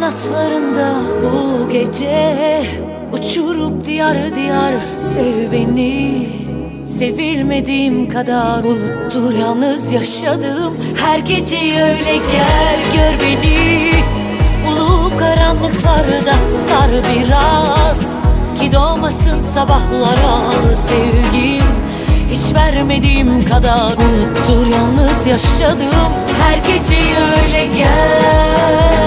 kanatlarında bu gece Uçurup diyar diyar sev beni. Sevilmediğim kadar unuttur yalnız yaşadığım Her gece öyle gel gör beni. Ulu karanlıklarda sar biraz Ki doğmasın sabahlara sevgim. Hiç vermediğim kadar unuttur yalnız yaşadığım Her gece öyle gel.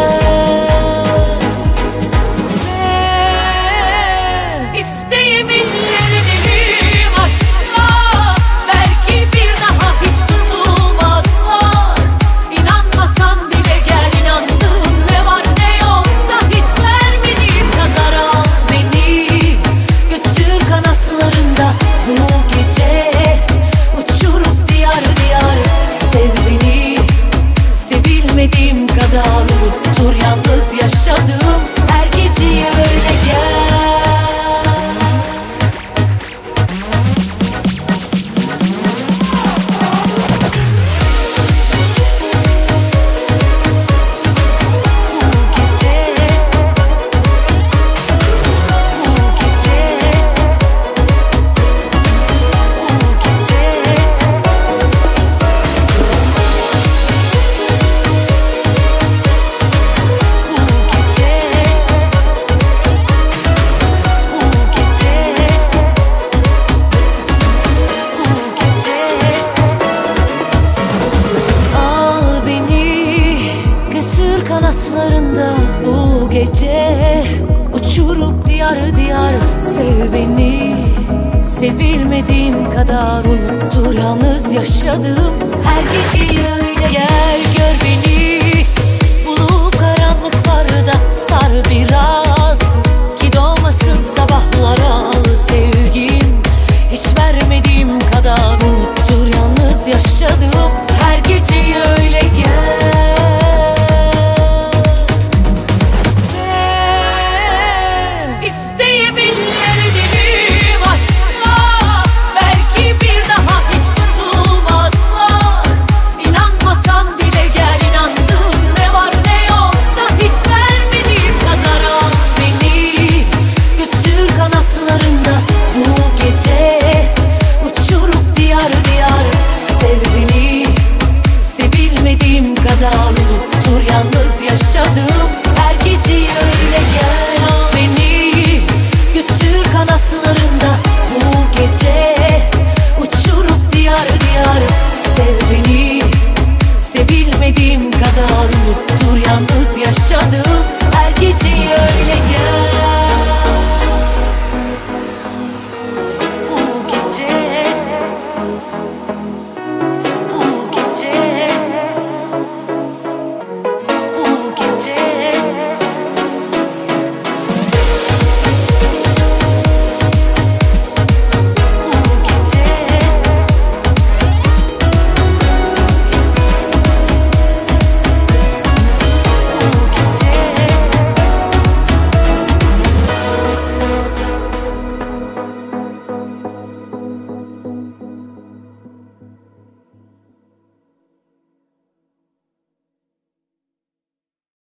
you do doing kanatlarında bu gece Uçurup diyar diyar sev beni. Sevilmediğim kadar unutturanız yaşadım Her geceyi. Öyle gel gör beni.